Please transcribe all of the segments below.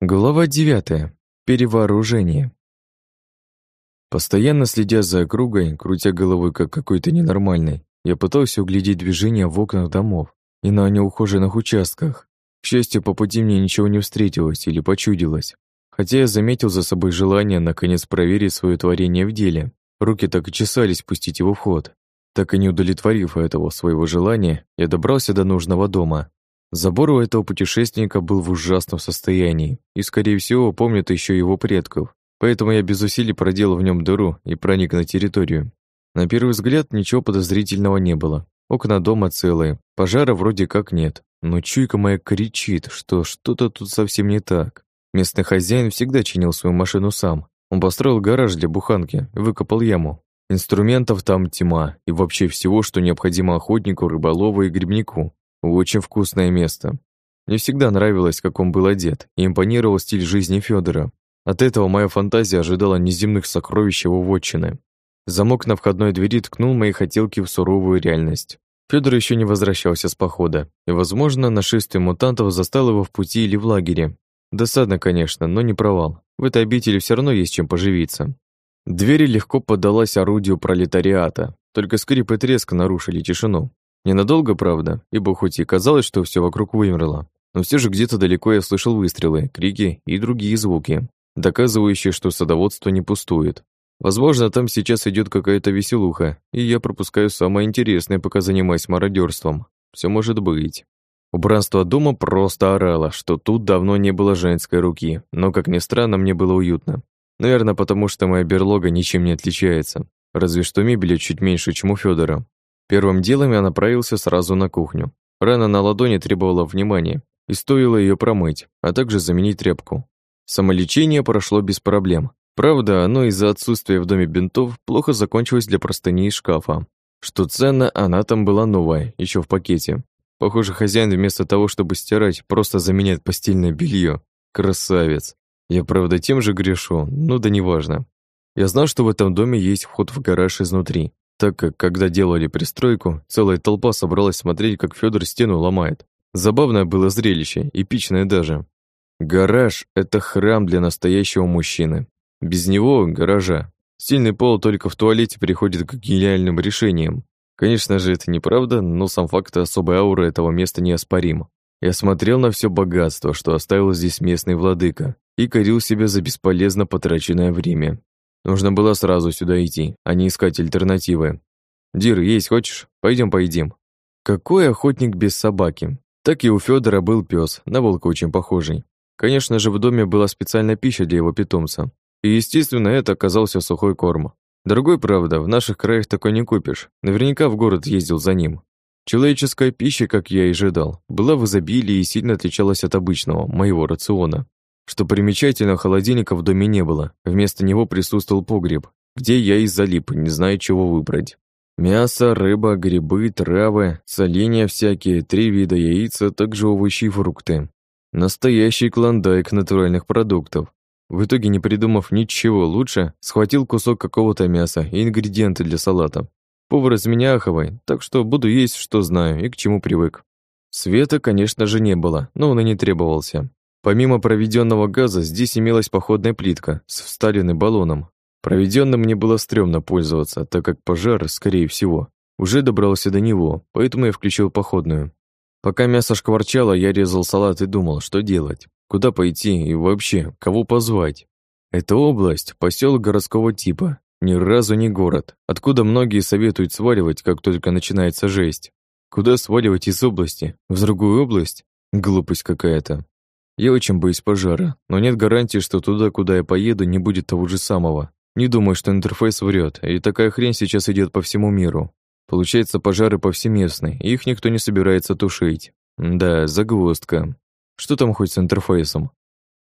Глава 9. Перевооружение. Постоянно следя за округой, крутя головой как какой-то ненормальный, я пытался углядеть движение в окнах домов и на неухоженных участках. К счастью, по пути мне ничего не встретилось или почудилось. Хотя я заметил за собой желание наконец проверить свое творение в деле. Руки так и чесались пустить его в ход. Так и не удовлетворив этого своего желания, я добрался до нужного дома Забор у этого путешественника был в ужасном состоянии и, скорее всего, помнит еще его предков, поэтому я без усилий проделал в нем дыру и проник на территорию. На первый взгляд ничего подозрительного не было. Окна дома целые, пожара вроде как нет, но чуйка моя кричит, что что-то тут совсем не так. Местный хозяин всегда чинил свою машину сам. Он построил гараж для буханки, выкопал яму. Инструментов там тьма, и вообще всего, что необходимо охотнику, рыболову и грибнику. Очень вкусное место. Мне всегда нравилось, как он был одет, и импонировал стиль жизни Федора. От этого моя фантазия ожидала неземных сокровищ его вотчины. Замок на входной двери ткнул мои хотелки в суровую реальность. Федор еще не возвращался с похода, и, возможно, нашествие мутантов застало его в пути или в лагере. Досадно, конечно, но не провал. В этой обители все равно есть чем поживиться. Двери легко поддалась орудию пролетариата, только скрип и треск нарушили тишину. Ненадолго, правда, ибо хоть и казалось, что все вокруг вымерло, но все же где-то далеко я слышал выстрелы, крики и другие звуки, доказывающие, что садоводство не пустует. Возможно, там сейчас идет какая-то веселуха, и я пропускаю самое интересное, пока занимаюсь мародерством. Все может быть. Убранство дома просто орало, что тут давно не было женской руки, но, как ни странно, мне было уютно. Наверное, потому что моя берлога ничем не отличается, разве что мебели чуть меньше, чем у Федора. Первым делом я направился сразу на кухню. Рана на ладони требовала внимания, и стоило ее промыть, а также заменить тряпку. Самолечение прошло без проблем. Правда, оно из-за отсутствия в доме бинтов плохо закончилось для простыни из шкафа. Что ценно, она там была новая, еще в пакете. Похоже, хозяин вместо того, чтобы стирать, просто заменяет постельное белье. Красавец. Я, правда, тем же грешу, но да неважно. Я знал, что в этом доме есть вход в гараж изнутри, так как, когда делали пристройку, целая толпа собралась смотреть, как Федор стену ломает. Забавное было зрелище, эпичное даже. Гараж — это храм для настоящего мужчины. Без него — гаража. Стильный пол только в туалете приходит к гениальным решениям. Конечно же, это неправда, но сам факт особой ауры этого места неоспорим. Я смотрел на все богатство, что оставил здесь местный владыка, и корил себя за бесполезно потраченное время. Нужно было сразу сюда идти, а не искать альтернативы. «Дир, есть хочешь? Пойдем поедим». Какой охотник без собаки? Так и у Федора был пес, на волка очень похожий. Конечно же, в доме была специальная пища для его питомца. И, естественно, это оказался сухой корм. Дорогой, правда, в наших краях такой не купишь. Наверняка в город ездил за ним. Человеческая пища, как я и ожидал, была в изобилии и сильно отличалась от обычного, моего рациона. Что примечательно, холодильника в доме не было. Вместо него присутствовал погреб, где я и залип, не зная, чего выбрать. Мясо, рыба, грибы, травы, соленья всякие, три вида яиц, а также овощи и фрукты. Настоящий клондайк натуральных продуктов. В итоге, не придумав ничего лучше, схватил кусок какого-то мяса и ингредиенты для салата. Повар из меня аховый, так что буду есть, что знаю и к чему привык. Света, конечно же, не было, но он и не требовался. Помимо проведенного газа, здесь имелась походная плитка с вставленным баллоном. Проведенным мне было стрёмно пользоваться, так как пожар, скорее всего, уже добрался до него, поэтому я включил походную. Пока мясо шкварчало, я резал салат и думал, что делать, куда пойти и вообще, кого позвать. Это область, поселок городского типа, ни разу не город, откуда многие советуют сваливать, как только начинается жесть. Куда сваливать из области? В другую область? Глупость какая-то. Я очень боюсь пожара, но нет гарантии, что туда, куда я поеду, не будет того же самого. Не думаю, что интерфейс врет, и такая хрень сейчас идет по всему миру. Получается, пожары повсеместны, и их никто не собирается тушить. Да, загвоздка. Что там хоть с интерфейсом?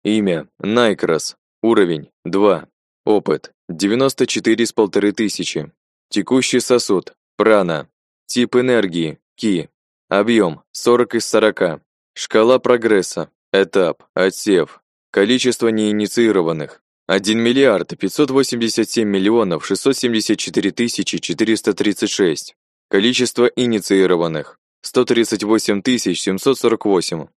Имя. Найкрас. Уровень. 2. Опыт. 94 с полторы тысячи. Текущий сосуд. Прана. Тип энергии. Ки. Объем. 40 из 40. Шкала прогресса. Этап. Отсев. Количество неинициированных. 1 миллиард 587 миллионов 674 тысячи 436. Количество инициированных. 138 тысяч 748.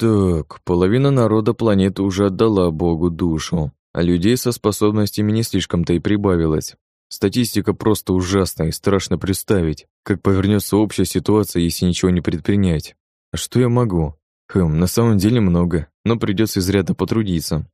Так, половина народа планеты уже отдала Богу душу, а людей со способностями не слишком-то и прибавилось. Статистика просто ужасная и страшно представить, как повернется общая ситуация, если ничего не предпринять. А что я могу? Хм, на самом деле много, но придется изрядно потрудиться.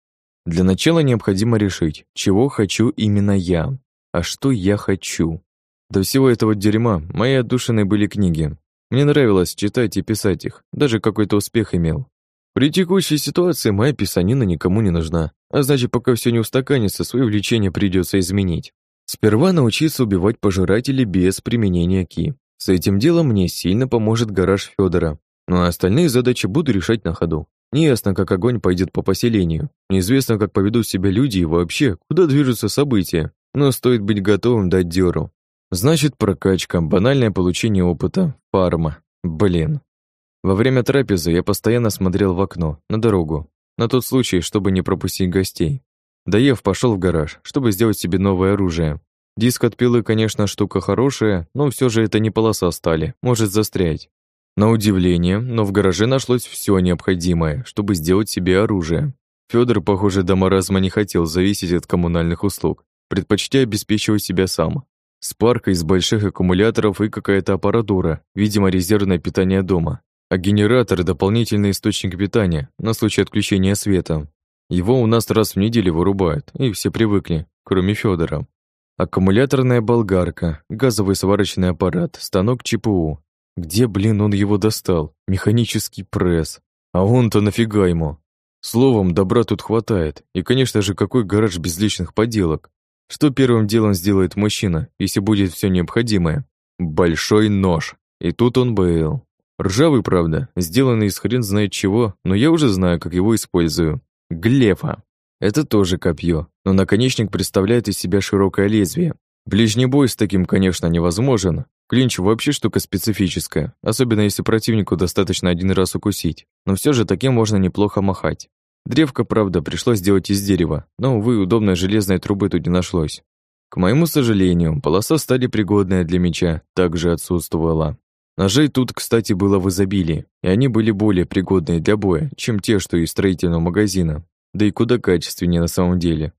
Для начала необходимо решить, чего хочу именно я, а что я хочу. До всего этого дерьма мои отдушины были книги. Мне нравилось читать и писать их, даже какой-то успех имел. При текущей ситуации моя писанина никому не нужна, а значит, пока все не устаканится, свое влечение придется изменить. Сперва научиться убивать пожирателей без применения ки. С этим делом мне сильно поможет гараж Федора, ну а остальные задачи буду решать на ходу. Неясно, как огонь пойдет по поселению, неизвестно, как поведут себя люди и вообще, куда движутся события, но стоит быть готовым дать дёру. Значит, прокачка, банальное получение опыта, фарма. Блин. Во время трапезы я постоянно смотрел в окно, на дорогу, на тот случай, чтобы не пропустить гостей. Доев, пошел в гараж, чтобы сделать себе новое оружие. Диск от пилы, конечно, штука хорошая, но все же это не полоса стали, может застрять. На удивление, но в гараже нашлось все необходимое, чтобы сделать себе оружие. Федор, похоже, до маразма не хотел зависеть от коммунальных услуг, предпочтя обеспечивать себя сам. Спарка из больших аккумуляторов и какая-то аппаратура, видимо, резервное питание дома. А генератор – дополнительный источник питания на случай отключения света. Его у нас раз в неделю вырубают, и все привыкли, кроме Федора. Аккумуляторная болгарка, газовый сварочный аппарат, станок ЧПУ, где, блин, он его достал? Механический пресс. А он-то нафига ему? Словом, добра тут хватает. И, конечно же, какой гараж без личных поделок? Что первым делом сделает мужчина, если будет все необходимое? Большой нож. И тут он был. Ржавый, правда, сделанный из хрен знает чего, но я уже знаю, как его использую. Глефа. Это тоже копье, но наконечник представляет из себя широкое лезвие. Ближний бой с таким, конечно, невозможен, Клинч вообще штука специфическая, особенно если противнику достаточно один раз укусить, но все же таким можно неплохо махать. Древко, правда, пришлось сделать из дерева, но, увы, удобной железной трубы тут не нашлось. К моему сожалению, полоса стали пригодная для меча также отсутствовала. Ножей тут, кстати, было в изобилии, и они были более пригодные для боя, чем те, что из строительного магазина, да и куда качественнее на самом деле.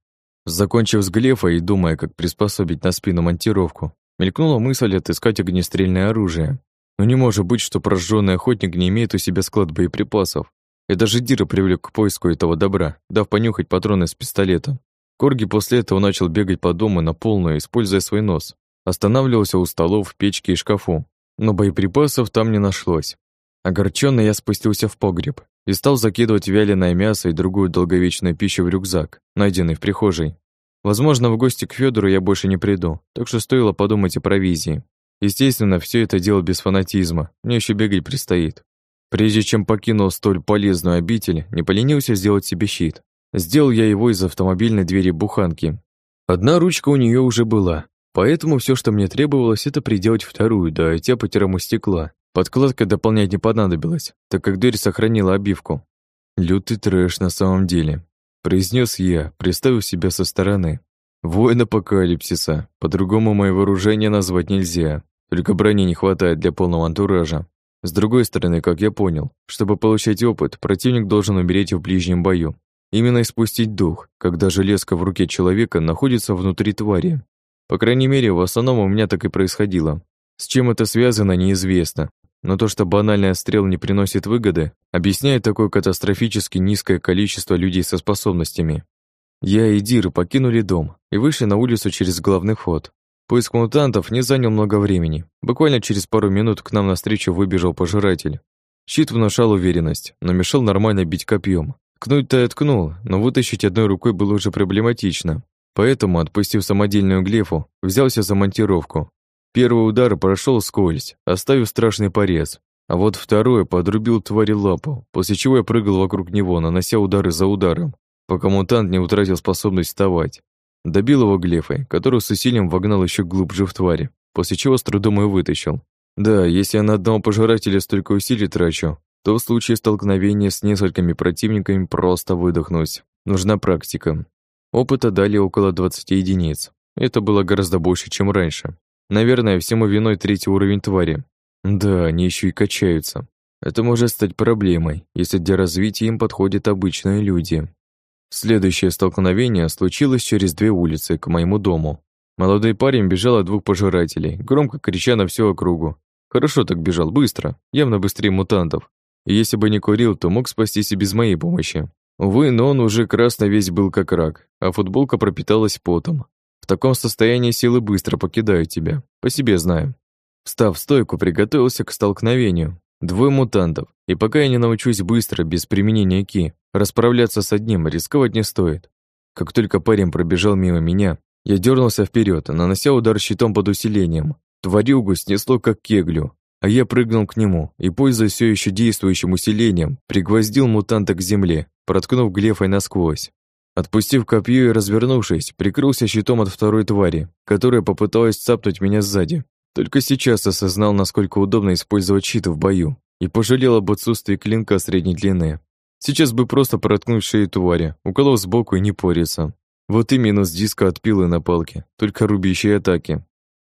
Закончив с глефа и думая, как приспособить на спину монтировку, Мелькнула мысль отыскать огнестрельное оружие. Но не может быть, что прожженный охотник не имеет у себя склад боеприпасов. И даже Дира привлек к поиску этого добра, дав понюхать патроны с пистолета. Корги после этого начал бегать по дому на полную, используя свой нос. Останавливался у столов, печки и шкафу. Но боеприпасов там не нашлось. Огорченный я спустился в погреб и стал закидывать вяленое мясо и другую долговечную пищу в рюкзак, найденный в прихожей. Возможно, в гости к Федору я больше не приду, так что стоило подумать о провизии. Естественно, все это дело без фанатизма, мне еще бегать предстоит. Прежде чем покинул столь полезную обитель, не поленился сделать себе щит. Сделал я его из автомобильной двери буханки. Одна ручка у нее уже была, поэтому все, что мне требовалось, это приделать вторую, да оттяпать стекла. Подкладка дополнять не понадобилась, так как дверь сохранила обивку. Лютый трэш на самом деле произнес я, представив себя со стороны. Воин апокалипсиса. По-другому мое вооружение назвать нельзя. Только брони не хватает для полного антуража. С другой стороны, как я понял, чтобы получать опыт, противник должен умереть в ближнем бою. Именно испустить дух, когда железка в руке человека находится внутри твари. По крайней мере, в основном у меня так и происходило. С чем это связано, неизвестно. Но то, что банальный отстрел не приносит выгоды, объясняет такое катастрофически низкое количество людей со способностями. Я и Дир покинули дом и вышли на улицу через главный вход. Поиск мутантов не занял много времени. Буквально через пару минут к нам навстречу выбежал пожиратель. Щит внушал уверенность, но мешал нормально бить копьем. Ткнуть-то я ткнул, но вытащить одной рукой было уже проблематично. Поэтому, отпустив самодельную глефу, взялся за монтировку. Первый удар прошел скользь, оставив страшный порез, а вот второй подрубил твари лапу, после чего я прыгал вокруг него, нанося удары за ударом, пока мутант не утратил способность вставать. Добил его глефой, которую с усилием вогнал еще глубже в твари, после чего с трудом и вытащил. Да, если я на одного пожирателя столько усилий трачу, то в случае столкновения с несколькими противниками просто выдохнусь. Нужна практика. Опыта дали около 20 единиц. Это было гораздо больше, чем раньше. Наверное, всему виной третий уровень твари. Да, они еще и качаются. Это может стать проблемой, если для развития им подходят обычные люди. Следующее столкновение случилось через две улицы к моему дому. Молодой парень бежал от двух пожирателей, громко крича на всю округу. Хорошо так бежал, быстро, явно быстрее мутантов. И если бы не курил, то мог спастись и без моей помощи. Увы, но он уже красно весь был как рак, а футболка пропиталась потом. Таком состоянии силы быстро покидают тебя, по себе знаю. Встав в стойку, приготовился к столкновению. Двое мутантов, и пока я не научусь быстро, без применения ки, расправляться с одним, рисковать не стоит. Как только парень пробежал мимо меня, я дернулся вперед, нанося удар щитом под усилением. Тварюгу снесло как кеглю, а я прыгнул к нему и, пользуясь все еще действующим усилением, пригвоздил мутанта к земле, проткнув глефой насквозь. Отпустив копье и развернувшись, прикрылся щитом от второй твари, которая попыталась цапнуть меня сзади. Только сейчас осознал, насколько удобно использовать щит в бою, и пожалел об отсутствии клинка средней длины. Сейчас бы просто проткнуть шею твари, уколов сбоку и не пориться. Вот и минус диска от пилы на палке, только рубящие атаки.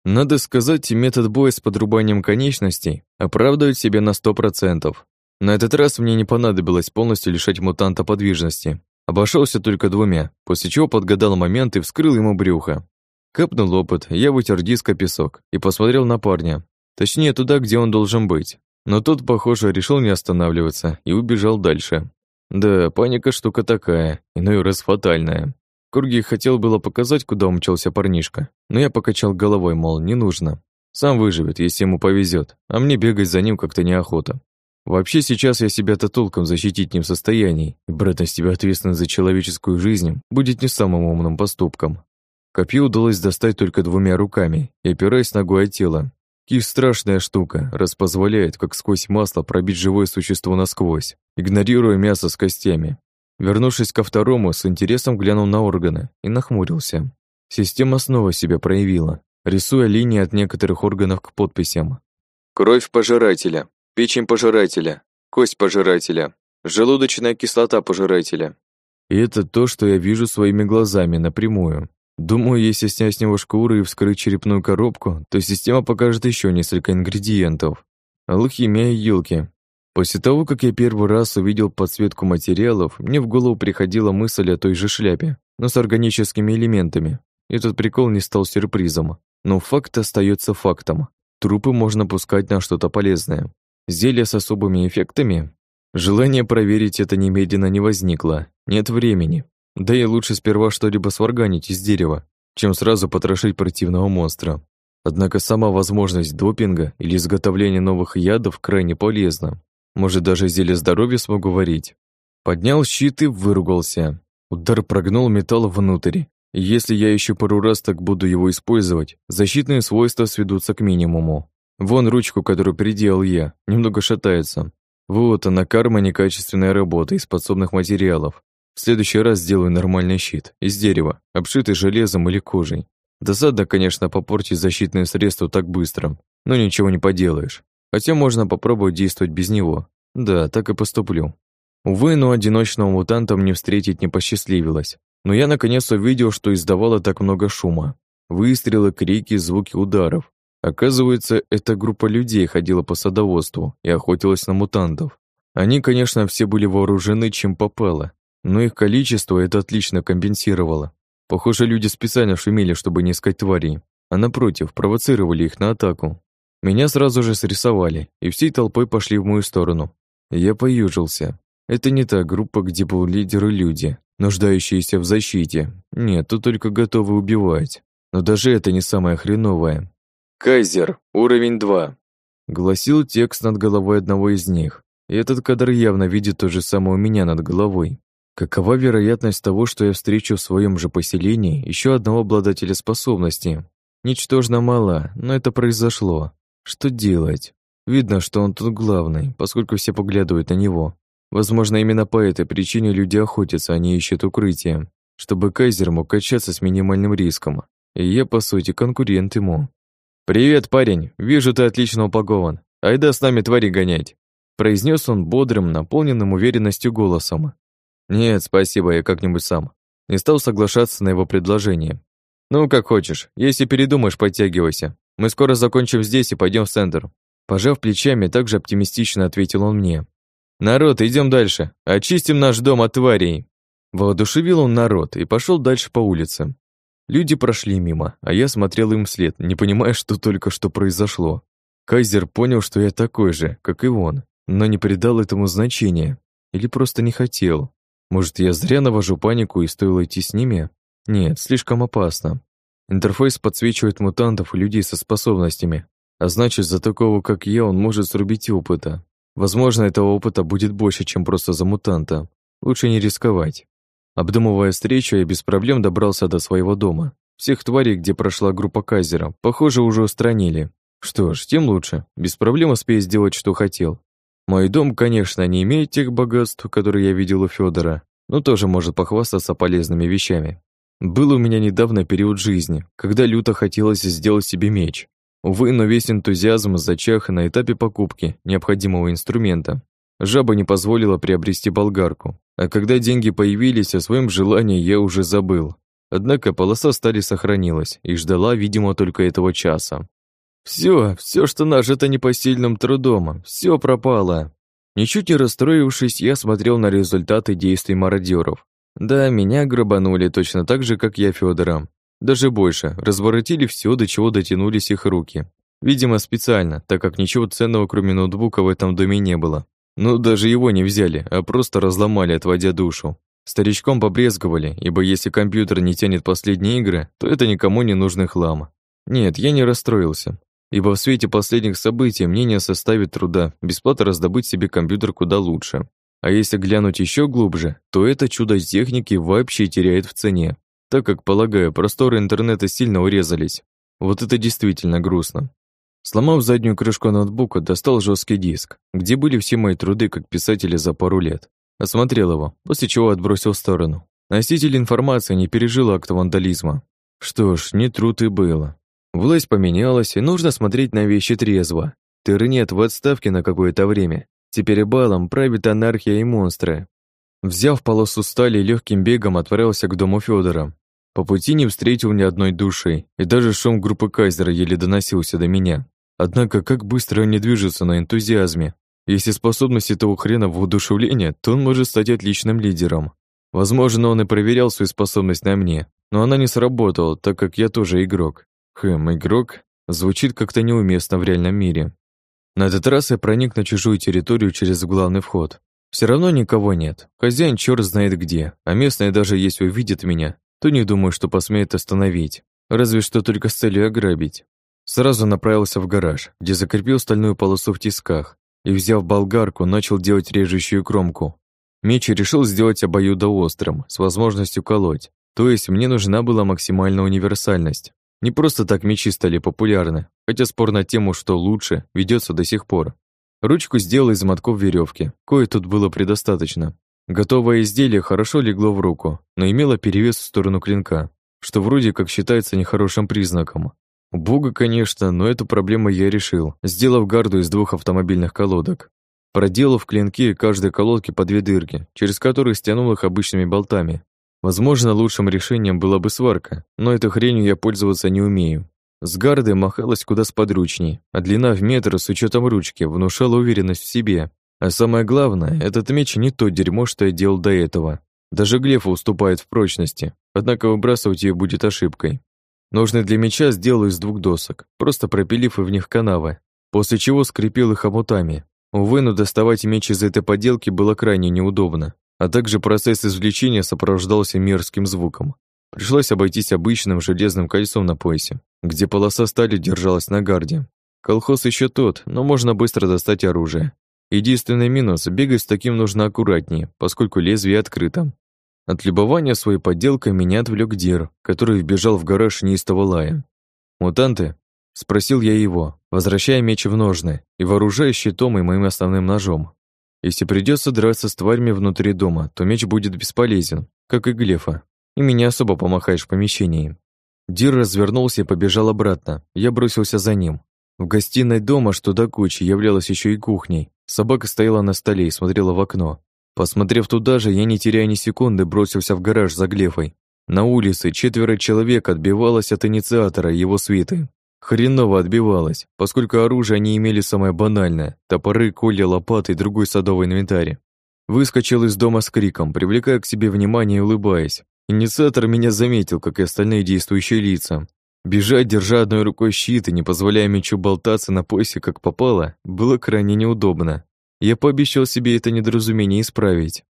Надо сказать, метод боя с подрубанием конечностей оправдывает себя на сто процентов. На этот раз мне не понадобилось полностью лишать мутанта подвижности. Обошелся только двумя, после чего подгадал момент и вскрыл ему брюхо. Капнул опыт, я вытер диск о песок и посмотрел на парня. Точнее, туда, где он должен быть. Но тот, похоже, решил не останавливаться и убежал дальше. Да, паника штука такая, иной раз фатальная. Курги хотел было показать, куда умчался парнишка, но я покачал головой, мол, не нужно. Сам выживет, если ему повезет, а мне бегать за ним как-то неохота. Вообще сейчас я себя-то толком защитить не в состоянии, и брать на себя ответственность за человеческую жизнь будет не самым умным поступком. Копье удалось достать только двумя руками и опираясь ногой о тело. Кив страшная штука, раз позволяет, как сквозь масло, пробить живое существо насквозь, игнорируя мясо с костями. Вернувшись ко второму, с интересом глянул на органы и нахмурился. Система снова себя проявила, рисуя линии от некоторых органов к подписям. Кровь пожирателя, печень пожирателя, кость пожирателя, желудочная кислота пожирателя. И это то, что я вижу своими глазами напрямую. Думаю, если снять с него шкуры и вскрыть черепную коробку, то система покажет еще несколько ингредиентов. Алхимия елки. После того, как я первый раз увидел подсветку материалов, мне в голову приходила мысль о той же шляпе, но с органическими элементами. Этот прикол не стал сюрпризом. Но факт остается фактом. Трупы можно пускать на что-то полезное. Зелья с особыми эффектами? Желание проверить это немедленно не возникло. Нет времени. Да и лучше сперва что-либо сварганить из дерева, чем сразу потрошить противного монстра. Однако сама возможность допинга или изготовления новых ядов крайне полезна. Может, даже зелье здоровья смогу варить. Поднял щит и выругался. Удар прогнул металл внутрь. Если я еще пару раз так буду его использовать, защитные свойства сведутся к минимуму. Вон ручку, которую приделал я, немного шатается. Вот она, карма некачественной работы из подсобных материалов. В следующий раз сделаю нормальный щит, из дерева, обшитый железом или кожей. Досадно, конечно, попортить защитное средство так быстро, но ничего не поделаешь. Хотя можно попробовать действовать без него. Да, так и поступлю. Увы, но одиночного мутанта мне встретить не посчастливилось. Но я наконец увидел, что издавало так много шума. Выстрелы, крики, звуки ударов. Оказывается, эта группа людей ходила по садоводству и охотилась на мутантов. Они, конечно, все были вооружены чем попало, но их количество это отлично компенсировало. Похоже, люди специально шумели, чтобы не искать тварей, а напротив, провоцировали их на атаку. Меня сразу же срисовали, и всей толпой пошли в мою сторону. Я поюжился. Это не та группа, где был лидер и люди, нуждающиеся в защите. Нет, тут только готовы убивать. Но даже это не самое хреновое. «Кайзер, уровень 2», — гласил текст над головой одного из них. И этот кадр явно видит то же самое у меня над головой. Какова вероятность того, что я встречу в своем же поселении еще одного обладателя способности? Ничтожно мало, но это произошло. Что делать? Видно, что он тут главный, поскольку все поглядывают на него. Возможно, именно по этой причине люди охотятся, они ищут укрытие, чтобы Кайзер мог качаться с минимальным риском. И я, по сути, конкурент ему. «Привет, парень! Вижу, ты отлично упакован. Айда с нами твари гонять!» произнес он бодрым, наполненным уверенностью голосом. «Нет, спасибо, я как-нибудь сам». Не стал соглашаться на его предложение. «Ну, как хочешь. Если передумаешь, подтягивайся. Мы скоро закончим здесь и пойдем в центр. Пожав плечами, также оптимистично ответил он мне. «Народ, идем дальше. Очистим наш дом от тварей». Воодушевил он народ и пошел дальше по улице. Люди прошли мимо, а я смотрел им вслед, не понимая, что только что произошло. Кайзер понял, что я такой же, как и он, но не придал этому значения. Или просто не хотел. Может, я зря навожу панику и стоило идти с ними? Нет, слишком опасно. Интерфейс подсвечивает мутантов и людей со способностями, а значит, за такого, как я, он может срубить опыта. Возможно, этого опыта будет больше, чем просто за мутанта. Лучше не рисковать. Обдумывая встречу, я без проблем добрался до своего дома. Всех тварей, где прошла группа Казера, похоже, уже устранили. Что ж, тем лучше. Без проблем успею сделать, что хотел. Мой дом, конечно, не имеет тех богатств, которые я видел у Федора, но тоже может похвастаться полезными вещами. Был у меня недавно период жизни, когда люто хотелось сделать себе меч. Увы, но весь энтузиазм зачах на этапе покупки необходимого инструмента. Жаба не позволила приобрести болгарку, а когда деньги появились, о своем желании я уже забыл. Однако полоса стали сохранилась и ждала, видимо, только этого часа. Все, все, что нажито непосильным трудом, все пропало. Ничуть не расстроившись, я смотрел на результаты действий мародеров. Да, меня грабанули точно так же, как я Федора. Даже больше, разворотили все, до чего дотянулись их руки. Видимо, специально, так как ничего ценного, кроме ноутбука, в этом доме не было. Ну, даже его не взяли, а просто разломали, отводя душу. Старичком побрезговали, ибо если компьютер не тянет последние игры, то это никому не нужный хлам. Нет, я не расстроился, ибо в свете последних событий мне не составит труда бесплатно раздобыть себе компьютер куда лучше. А если глянуть еще глубже, то это чудо техники вообще теряет в цене, так как, полагаю, просторы интернета сильно урезались. Вот это действительно грустно. Сломав заднюю крышку ноутбука, достал жесткий диск, где были все мои труды как писателя за пару лет. Осмотрел его, после чего отбросил в сторону. Носитель информации не пережил акт вандализма. Что ж, не труд и было. Власть поменялась, и нужно смотреть на вещи трезво. Тернет в отставке на какое-то время. Теперь балом правит анархия и монстры. Взяв полосу стали, легким бегом отправился к дому Федора. По пути не встретил ни одной души, и даже шум группы Кайзера еле доносился до меня. Однако, как быстро они движутся на энтузиазме. Если способность этого хрена в воодушевление, то он может стать отличным лидером. Возможно, он и проверял свою способность на мне, но она не сработала, так как я тоже игрок. Хм, игрок? Звучит как-то неуместно в реальном мире. На этот раз я проник на чужую территорию через главный вход. Все равно никого нет. Хозяин черт знает где, а местные даже если увидят меня, то не думаю, что посмеет остановить. Разве что только с целью ограбить. Сразу направился в гараж, где закрепил стальную полосу в тисках и, взяв болгарку, начал делать режущую кромку. Меч решил сделать обоюдоострым, с возможностью колоть. То есть мне нужна была максимальная универсальность. Не просто так мечи стали популярны, хотя спор на тему, что лучше, ведется до сих пор. Ручку сделал из мотков веревки, кое тут было предостаточно. Готовое изделие хорошо легло в руку, но имело перевес в сторону клинка, что вроде как считается нехорошим признаком. Бога, конечно, но эту проблему я решил, сделав гарду из двух автомобильных колодок. Проделав в клинке каждой колодке по две дырки, через которые стянул их обычными болтами. Возможно, лучшим решением была бы сварка, но этой хренью я пользоваться не умею. С гардой махалась куда сподручней, а длина в метр с учетом ручки внушала уверенность в себе, а самое главное, этот меч не то дерьмо, что я делал до этого. Даже глефа уступает в прочности, однако выбрасывать ее будет ошибкой. Ножны для меча сделал из двух досок, просто пропилив и в них канавы, после чего скрепил их омутами. Увы, но доставать меч из этой поделки было крайне неудобно, а также процесс извлечения сопровождался мерзким звуком. Пришлось обойтись обычным железным кольцом на поясе, где полоса стали держалась на гарде. Колхоз еще тот, но можно быстро достать оружие. Единственный минус – бегать с таким нужно аккуратнее, поскольку лезвие открыто. От любования своей подделкой меня отвлек Дир, который вбежал в гараж неистово лая. «Мутанты?» – спросил я его, возвращая меч в ножны и вооружая щитом и моим основным ножом. Если придется драться с тварями внутри дома, то меч будет бесполезен, как и глефа, и меня особо помахаешь в помещении. Дир развернулся и побежал обратно, я бросился за ним. В гостиной дома, что до кучи, являлась еще и кухней, Собака стояла на столе и смотрела в окно. Посмотрев туда же, я, не теряя ни секунды, бросился в гараж за Глефой. На улице четверо человек отбивалось от инициатора его свиты. хреново отбивалась, поскольку оружие они имели самое банальное – топоры, колья, лопаты и другой садовый инвентарь. Выскочил из дома с криком, привлекая к себе внимание и улыбаясь. Инициатор меня заметил, как и остальные действующие лица. Бежать, держа одной рукой щит и не позволяя мечу болтаться на поясе, как попало, было крайне неудобно. Я пообещал себе это недоразумение исправить.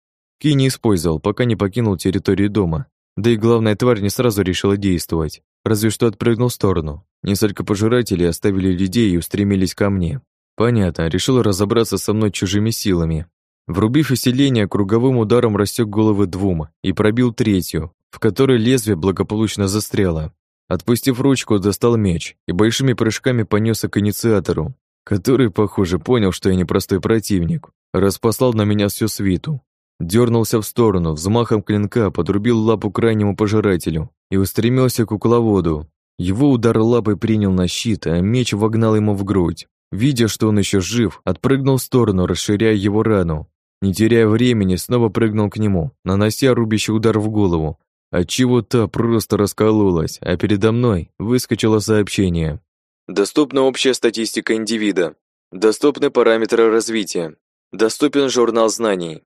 Ки не использовал, пока не покинул территорию дома. Да и главная тварь не сразу решила действовать, разве что отпрыгнул в сторону. Несколько пожирателей оставили людей и устремились ко мне. Понятно, решил разобраться со мной чужими силами. Врубив усиление, круговым ударом рассек головы двум и пробил третью, в которой лезвие благополучно застряло. Отпустив ручку, достал меч и большими прыжками понесся к инициатору, который, похоже, понял, что я непростой противник, распослал на меня всю свиту. Дернулся в сторону, взмахом клинка подрубил лапу крайнему пожирателю и устремился к кукловоду. Его удар лапой принял на щит, а меч вогнал ему в грудь. Видя, что он еще жив, отпрыгнул в сторону, расширяя его рану. Не теряя времени, снова прыгнул к нему, нанося рубящий удар в голову, отчего та просто раскололась, а передо мной выскочило сообщение. Доступна общая статистика индивида. Доступны параметры развития. Доступен журнал знаний.